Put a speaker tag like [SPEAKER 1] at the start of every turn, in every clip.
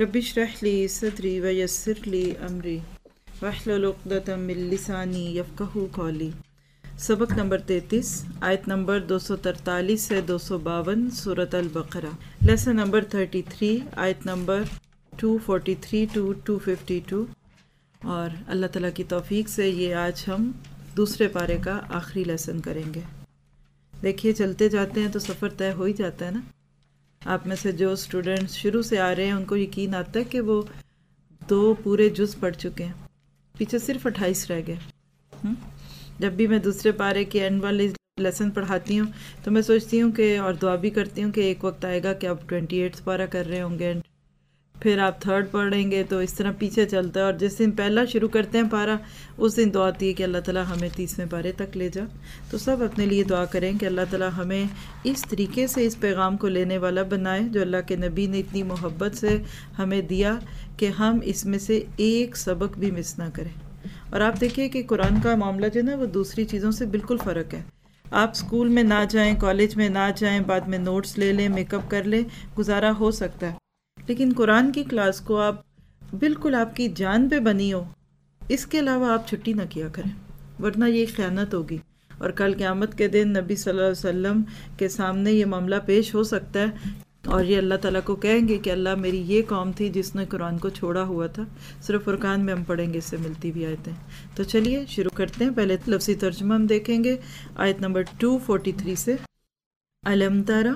[SPEAKER 1] ربش رحلی صدری و یسر لی امری وحل من لسانی یفقہ قولی۔ سبق نمبر تینتیس، آیت نمبر دو سو ترتالیس سے دو سو باون صورت البقرہ۔ لیسن نمبر تھرٹی تھری، آیت number two forty three two two fifty two اور اللہ تعالیٰ کی توفیق سے یہ آج ہم دوسرے پارے کا آخری لیسن کریں گے۔ دیکھیے، چلتے جاتے ہیں تو سفر طے ہو ہی جاتا ہے نا؟ آپ میں سے جو اسٹوڈنٹس شروع سے آ رہے ہیں، ان کو یقین آتا ہے کہ وہ دو پورے جز پڑھ چکے ہیں۔ پیچھے صرف اٹھائیس رہ گئے۔ جب بھی میں دوسرے پارے کے اینڈ والے لیسن پڑھاتی ہوں، تو میں سوچتی ہوں کہ اور دعا بھی کرتی ہوں کہ ایک وقت آئے گا کہ آپ ٹوینٹی ایٹس پارہ کر رہے ہوں گے۔ پھر آپ تھرڈ پڑھیں گے تو اس طرح پیچھے چلتا ہے اور جس دن پہلا شروع کرتے ہیں پارا اس دن دعا آتی ہے کہ اللہ تعالیٰ ہمیں تیسویں پارے تک لے جا۔ تو سب اپنے لیے دعا کریں کہ اللہ تعالیٰ ہمیں اس طریقے سے اس پیغام کو لینے والا بنائے جو اللہ کے نبی نے اتنی محبت سے ہمیں دیا کہ ہم اس میں سے ایک سبق بھی مس نہ کریں۔ اور آپ دیکھیے کہ قرآن کا معاملہ جو ہے نا، وہ دوسری چیزوں سے بالکل فرق ہے۔ آپ اسکول میں نہ جائیں، کالج میں نہ جائیں، بعد میں نوٹس لے لیں، میک اپ کر لیں، گزارا ہو سکتا ہے۔ لیکن قرآن کی کلاس کو آپ بالکل آپ کی جان پہ بنی ہو، اس کے علاوہ آپ چھٹی نہ کیا کریں، ورنہ یہ خیانت ہوگی۔ اور کل قیامت کے دن نبی صلی اللہ علیہ وسلم کے سامنے یہ معاملہ پیش ہو سکتا ہے۔ اور یہ اللہ تعالیٰ کو کہیں گے کہ اللہ میری یہ قوم تھی جس نے قرآن کو چھوڑا ہوا تھا۔ صرف فرقان میں ہم پڑھیں گے، اس سے ملتی بھی آیتیں۔ تو چلیے، شروع کرتے ہیں۔ پہلے لفظی ترجمہ ہم دیکھیں گے۔ آیت نمبر 243 سے۔ علم تارا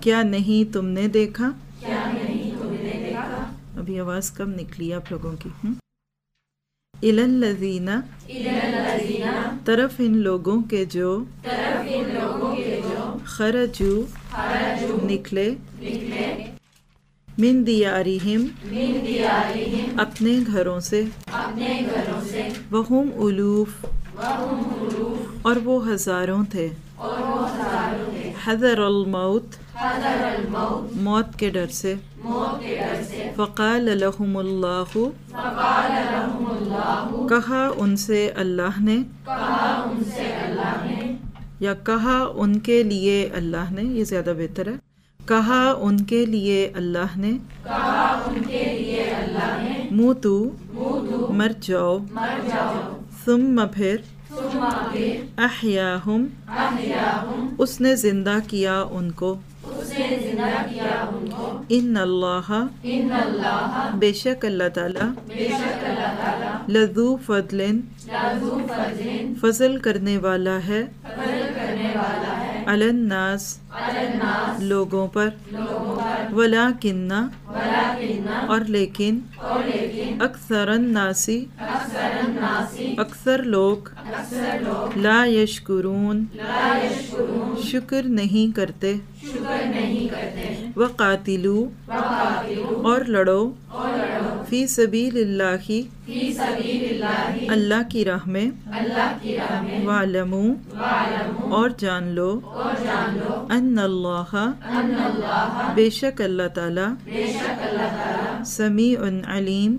[SPEAKER 1] کیا نہیں تم نے دیکھا؟ ابھی آواز کم نکلی آپ لوگوں کی الزینہ طرف ان لوگوں کے جو خرجو نکلے من دیارہم اپنے گھروں سے۔ وہم الوف اور وہ ہزاروں تھے۔ حضر الموت موت کے ڈر سے. فقال لهم اللہ کہا ان سے اللہ نے. یا کہا ان کے لیے اللہ نے. یہ زیادہ بہتر ہے. کہا ان کے لیے اللہ نے. منہ تو مر جاؤ. ثم پھر احیاہم. اس نے زندہ کیا ان کو. ان اللہ بے شک اللہ تعالی لذو فضل فضل کرنے والا ہے الناس لوگوں پر ولا کنہ اور لیکن اکثر الناسی اکثر لوگ لا یشکرون، شکر نہیں کرتے وہ قاتلو اور لڑو فی سبیل اللہ اللہ کی راہ میں والمو اور جان لو، ان اللہ، بے شک اللہ تعالی، سمیع علیم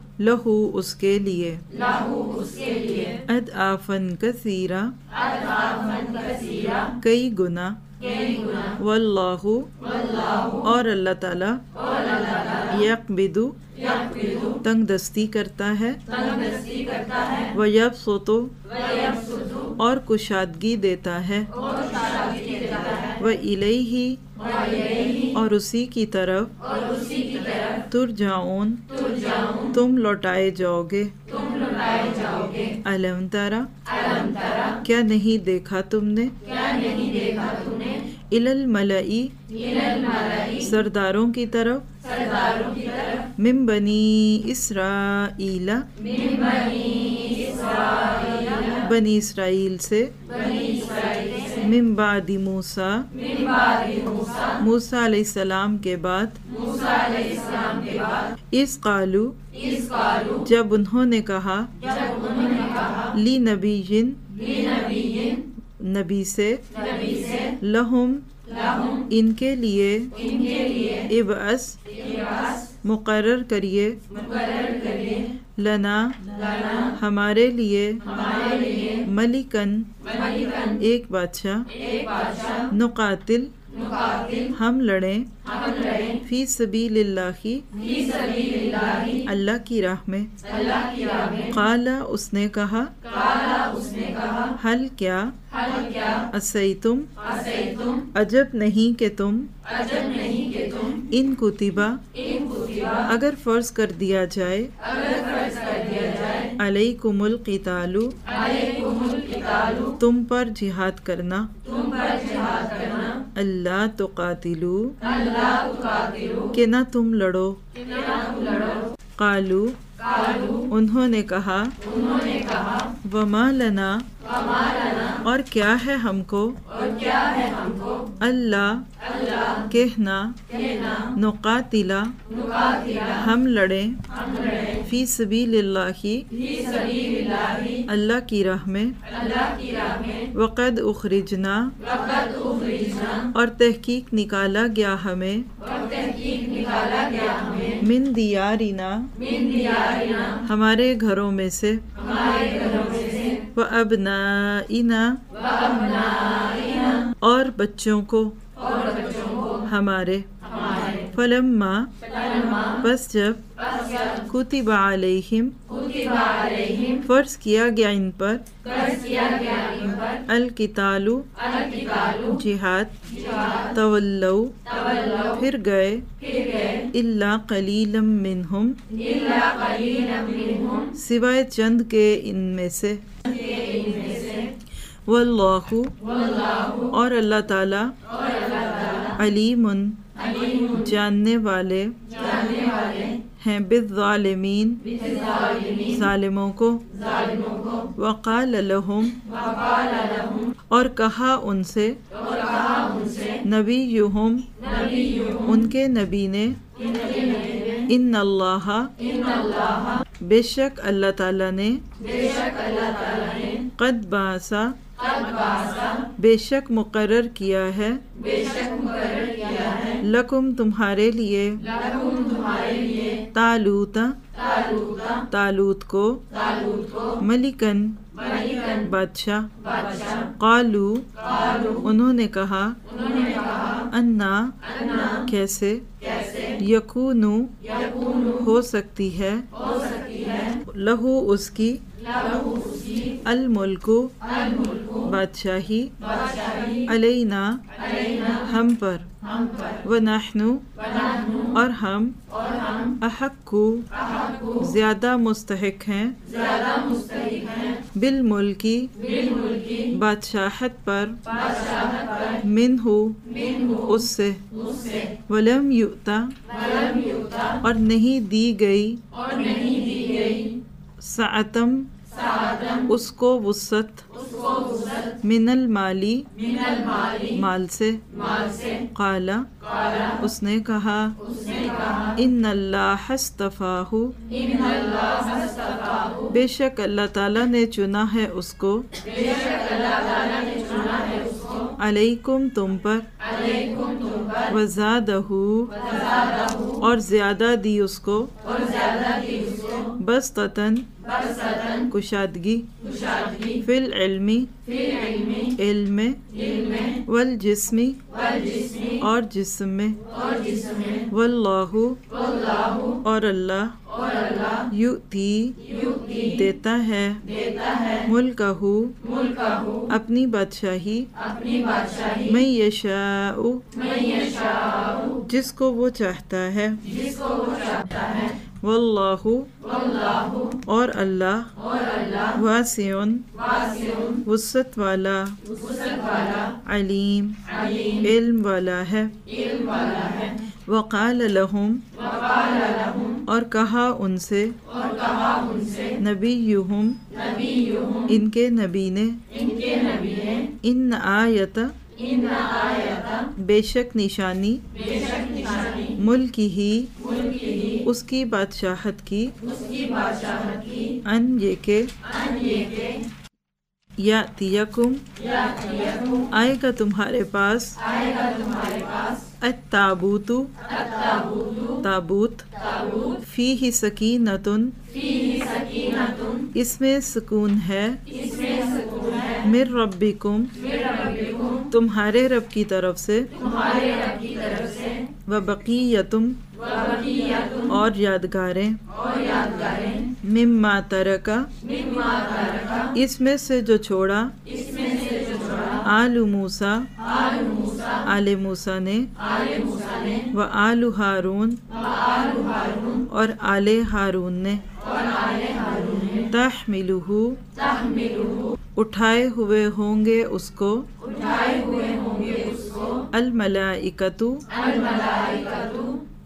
[SPEAKER 1] لہو اس کے لیے۔ اد آفن کثیرہ کئی گنا واللہ اور اللہ تعالی۔ یقبدو تنگ دستی کرتا ہے۔ وہ یب سوتو اور کشادگی دیتا ہے۔ الہی ہی اور اسی کی طرف۔ تر جاؤن۔ تم لوٹائے جاؤ گے علم تارا کیا نہیں دیکھا تم نے؟ الملئی سرداروں کی طرف۔ من بنی اسرائیل۔ بنی اسرائیل سے۔ من بعد موسا موسا علیہ السلام کے بعد اس قالو جب انہوں نے کہا لی نبی جن نبی سے لہم ان کے لیے ابعث مقرر کریے لنا ہمارے لیے ملکن. ایک بادشاہ. نقاتل ہم لڑیں. فی سبیل اللہ. اللہ. کی راہ میں. قالا اس نے کہا. حل کیا. اسی تم. عجب نہیں کہ تم. ان کتبہ اگر فرض کر دیا جائے. علیکم القتال. تم پر جہاد کرنا. اللہ تو قاتلو کہ نہ تم لڑو. قالو. انہوں نے کہا. وما لنا. اور کیا ہے ہم کو؟ اللہ. کہنا. نقاتلا ہم لڑیں. فی سبیل اللہ اللہ کی راہ میں وقد اخرجنا اور تحقیق نکالا گیا ہمیں من دیارنا ہمارے گھروں میں سے وہ ابنا اور بچوں کو ہمارے فلما بس جب کتب علیہم فرض کیا گیا ان پر الکتالو جہاد طولو پھر گئے اللہ قلیلم منہم سوائے چند کے ان میں سے واللہ اور اللہ تعالی علیم جاننے والے ہیں بالظالمین، ظالموں کو۔ وقال لہم اور کہا ان سے نبی یہم ان کے نبی نے، ان اللہ، بے شک اللہ تعالی نے، قد باسا، بے شک مقرر کیا ہے۔ لکم تمہارے لیے تالوت تالوت کو ملکن بادشاہ قالو انہوں نے کہا انا کیسے یقونو ہو سکتی ہے لہو اس کی الملک بادشاہی علینا ہم پر ونحن اور ہم احق زیادہ مستحق ہیں بالملکی بادشاہت پر من ہو اس سے ولم یؤتا اور نہیں دی گئی سعتم اس کو وسط من المالی مال سے. قالا. اس نے کہا. ان اللہ استفاہ بے شک اللہ تعالی نے چنا ہے اس کو. علیکم تم پر. وزادہ اور زیادہ دی اس کو. بس کشادگی فی العلمی علم والجسمی اور جسم میں واللہ اور اللہ یؤتی دیتا ہے ملکہ اپنی بادشاہی میں یشاء جس کو وہ چاہتا ہے واللہ. اور اللہ. واسع. وسط والا. علیم. علم والا ہے. وقال لہم. اور کہا ان سے. نبی یہم ان کے نبی نے ان آیت. بے شک نشانی. ملک ہی اس کی بادشاہت کی۔ ان یہ کہ یا تیکم آئے گا تمہارے پاس۔ التابوت تابوت۔ فی ہی سکینتن۔ اس میں سکون ہے۔ مر ربکم۔ تمہارے رب کی طرف سے۔ و بقیتم اور یادگاریں مما ترکا۔ اس میں سے جو چھوڑا۔ آل موسا آل موسا نے۔ و آل ہارون۔ اور آل ہارون نے۔ تحملہ اٹھائے ہوئے ہوں گے اس کو۔ الملائکتو۔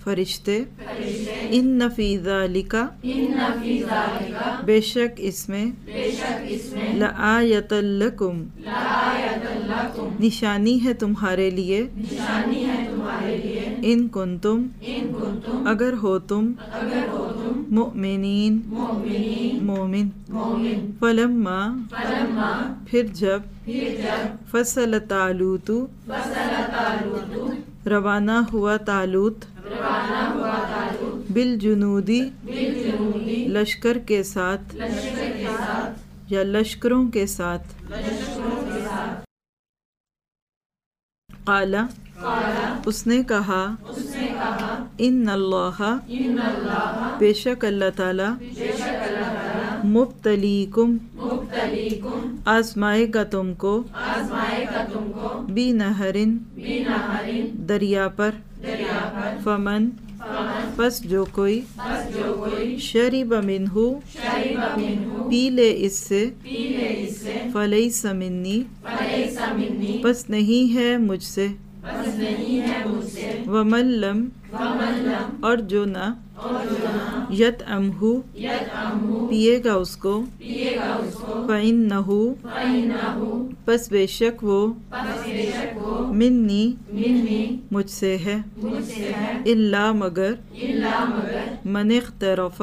[SPEAKER 1] فرشتے۔ ان نفیزہ لکا بے شک اس میں لآیت لکم نشانی ہے تمہارے لیے۔ ان کن تم اگر ہو تم۔ مؤمنین۔ مومن۔ فلما۔ پھر جب۔ فصل تالوت۔ روانہ ہوا تالوت۔ بالجنودی لشکر کے ساتھ یا لشکروں کے ساتھ قالا اس نے کہا ان اللہ بے شک اللہ تعالی مبتلیکم آزمائے گا تم کو بی نہرن دریا پر فمن؟ پس جو کوئی شریب منہ پی لے اس سے فلئی سمنی پس نہیں ہے مجھ سے، ومن لم، اور جو نہ، یت امہو پیے گا اس کو فعن فَإِنَّهُ پس بے شک وہ منی مجھ سے ہے۔ اللہ مگر من اخترف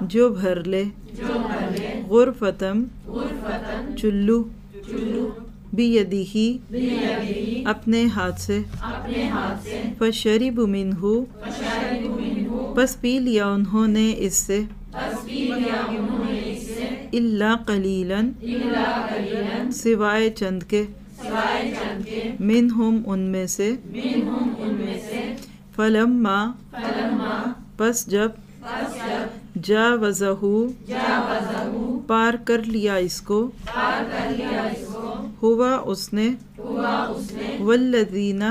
[SPEAKER 1] جو بھر لے۔ غرفتم چلو بیدہی اپنے ہاتھ سے۔ فشرب منہ پس پی لیا انہوں نے اس سے۔ اللہ قلیلاً سوائے چند کے۔ منہم ان میں سے۔ فلما پس جب جا وضہو پار کر لیا اس کو۔ ہوا اس نے۔ والذین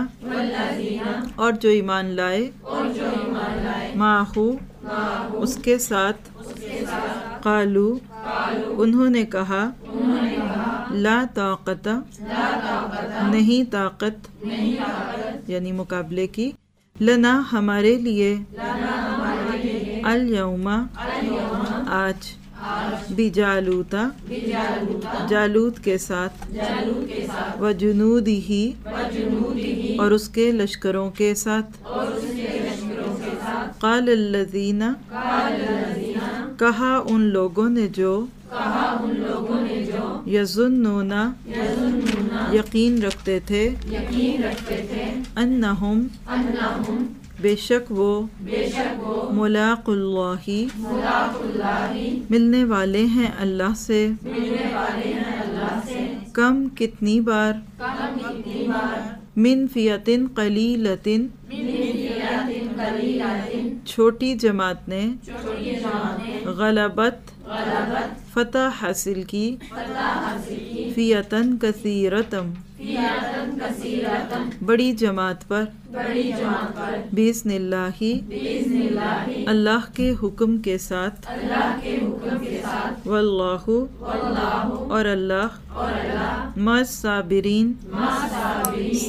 [SPEAKER 1] اور جو ایمان لائے۔ ماہو اس کے ساتھ۔ قالو انہوں نے کہا، لا طاقت، نہیں طاقت یعنی مقابلے کی، لنا ہمارے لیے اليوم آج بھی جالوتا جالوت کے ساتھ، و جنود ہی اور اس کے لشکروں کے ساتھ، قال الذین کہا ان لوگوں نے جو یظنون یقین رکھتے تھے انہم بے شک وہ ملاق اللہ ملنے والے ہیں اللہ سے۔ کم کتنی بار؟ من فیتن قلیلتن۔ چھوٹی جماعت نے غلبت فتح حاصل کی فیتن کثیرتم بڑی جماعت پر بسم اللہ اللہ کے حکم کے ساتھ واللہ اور اللہ ما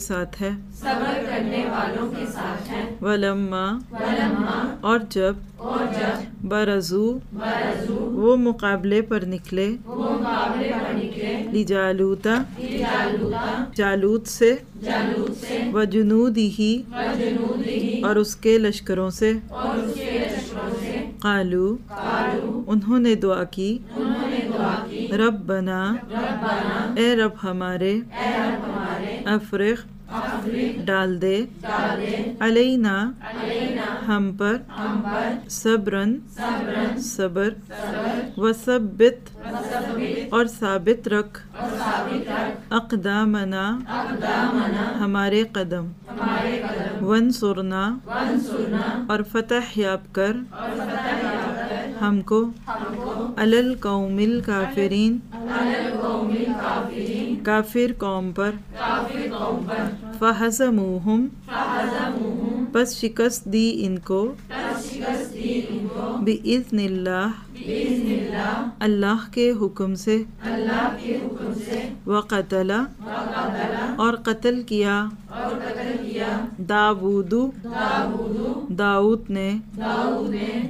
[SPEAKER 1] صابرین صبر کرنے والوں کے ساتھ ہے۔ ولما اور جب برزو وہ مقابلے پر نکلے۔ لجالوتا جالوت سے و جنودی ہی اور اس کے لشکروں سے۔ قالو انہوں نے دعا کی۔ رب بنا اے رب ہمارے افرق ڈال دے، علینا، ہم پر صبرن صبر، وثبت، اور ثابت رکھ، اقدامنا، ہمارے قدم ونصرنا اور فتح یاب کر، ہم کو علل قوم الکافرین۔ کافر قوم پر۔ فہزموہم پس شکست دی ان کو۔ بِإِذْنِ اللہ۔ اللہ کے حکم سے۔ وقتل۔ اور قتل کیا۔ داود داؤد نے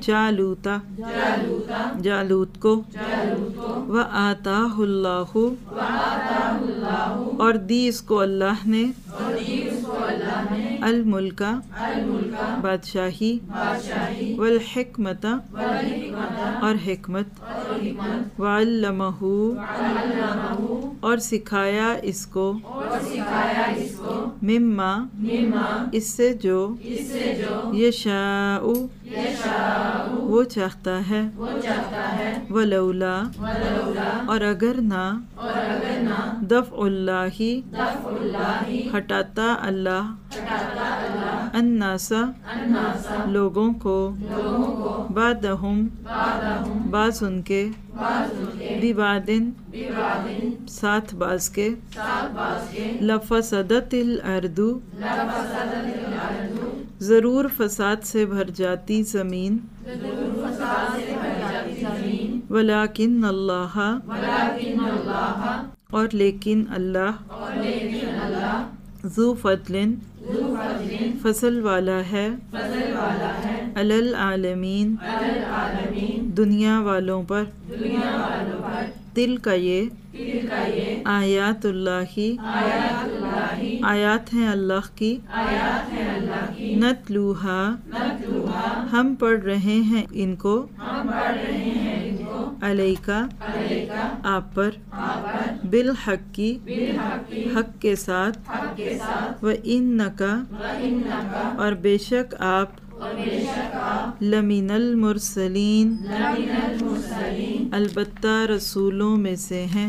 [SPEAKER 1] جالوتا جالوت کو و آتا اللہ اور دی اس کو اللہ نے الملکہ بادشاہی والحکمت اور حکمت وعلمہ اور سکھایا اس کو مما اس سے جو یشاء وہ چاہتا ہے ولولا اور اگر نہ دفع اللہ ہٹاتا اللہ الناسا لوگوں کو بعدہم بعض ان کے ببادن ساتھ باز کے لفسدت الارض ضرور فساد سے بھر جاتی زمین۔ ولیکن اللہ۔ اور لیکن اللہ۔ ذو فضل۔ فصل والا ہے۔ العالمین۔ دنیا والوں پر۔ دل کا یہ۔ آیات اللہ۔ آیات ہیں اللہ کی۔ نتلوہا، ہم پڑھ رہے ہیں ان کو۔ علیکہ، آپ پر۔ بالحق کی حق کے ساتھ۔ و انکا اور بے شک آپ۔ لمن المرسلین البتہ رسولوں میں سے ہیں۔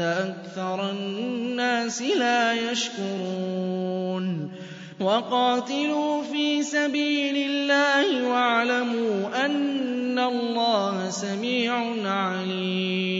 [SPEAKER 2] أكثر الناس لا يشكرون. وقاتلوا في سبيل الله واعلموا أن الله سميع عليم.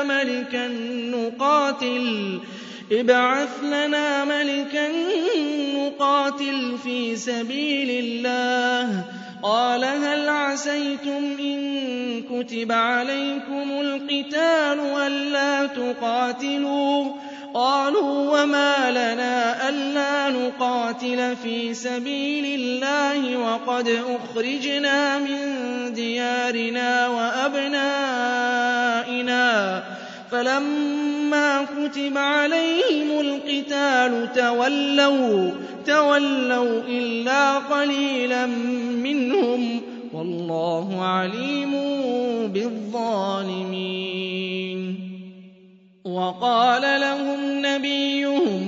[SPEAKER 2] ملكا نقاتل. ابعث لنا ملكا نقاتل في سبيل الله. قال هل عسيتم إن كتب عليكم القتال ألا تقاتلوا؟ قالوا وما لنا ألا نقاتل في سبيل الله وقد أخرجنا من ديارنا وأبنائنا. فلما كتب عليهم القتال تولوا تولوا إلا قليلا منهم والله عليم بالظالمين. وقال لهم نبيهم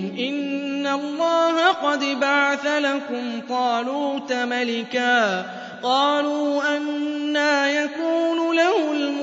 [SPEAKER 2] اللَّهَ قَدْ بَعَثَ لَكُمْ طَالُوتَ مَلِكًا قَالُوا أَنَّىٰ يَكُونُ لَهُ الْمُلْكُ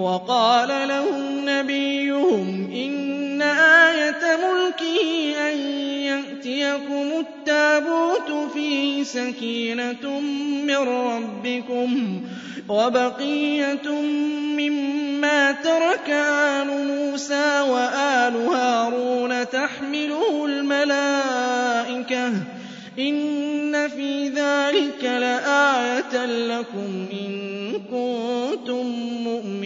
[SPEAKER 2] وَقَالَ لَهُمْ نَبِيُّهُمْ إِنَّ آيَةَ مُلْكِهِ أَن يَأْتِيَكُمُ التَّابُوتُ فِيهِ سَكِينَةٌ مِّن رَّبِّكُمْ وَبَقِيَّةٌ مِّمَّا تَرَكَ آلُ مُوسَىٰ وَآلُ هَارُونَ تَحْمِلُهُ الْمَلَائِكَةُ ۚ إِنَّ فِي ذَٰلِكَ لَآيَةً لَّكُمْ إِن كُنتُم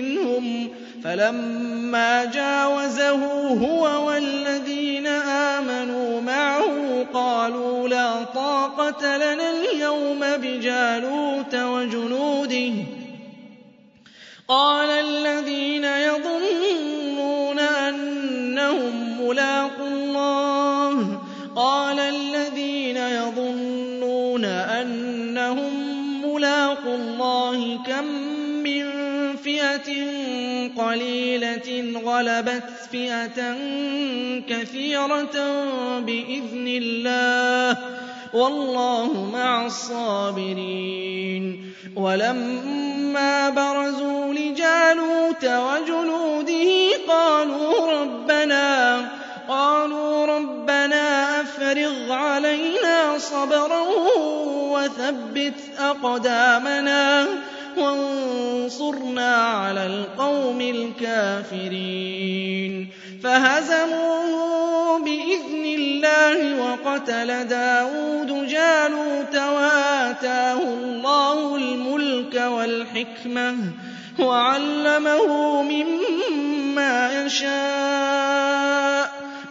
[SPEAKER 2] مِّنْهُمْ فَلَمَّا جَاوَزَهُ هُوَ وَالَّذِينَ آمَنُوا مَعَهُ قَالُوا لَا طَاقَةَ لَنَا الْيَوْمَ بِجَالُوتَ وَجُنُودِهِ. قَالَ الَّذِينَ يَظُنُّونَ أَنَّهُم مُّلَاقُو اللَّهِ. قَالَ الَّذِينَ يَظُنُّونَ أَنَّهُم مُّلَاقُو اللَّهِ كَم مِّن فِئَةٍ قَلِيلَةٍ غَلَبَتْ فِئَةً كَثِيرَةً بِإِذْنِ اللَّهِ ۗ وَاللَّهُ مَعَ الصَّابِرِينَ وَلَمَّا بَرَزُوا لِجَالُوتَ وَجُنُودِهِ قَالُوا رَبَّنَا أَفْرِغْ عَلَيْنَا صَبْرًا وَثَبِّتْ أَقْدَامَنَا وَانصُرْنَا عَلَى الْقَوْمِ الْكَافِرِينَ. فَهَزَمُوهُم بِإِذْنِ اللَّهِ وَقَتَلَ دَاوُودُ جَالُوتَ وَآتَاهُ اللَّهُ الْمُلْكَ وَالْحِكْمَةَ وَعَلَّمَهُ مِمَّا يَشَاءُ ۗ.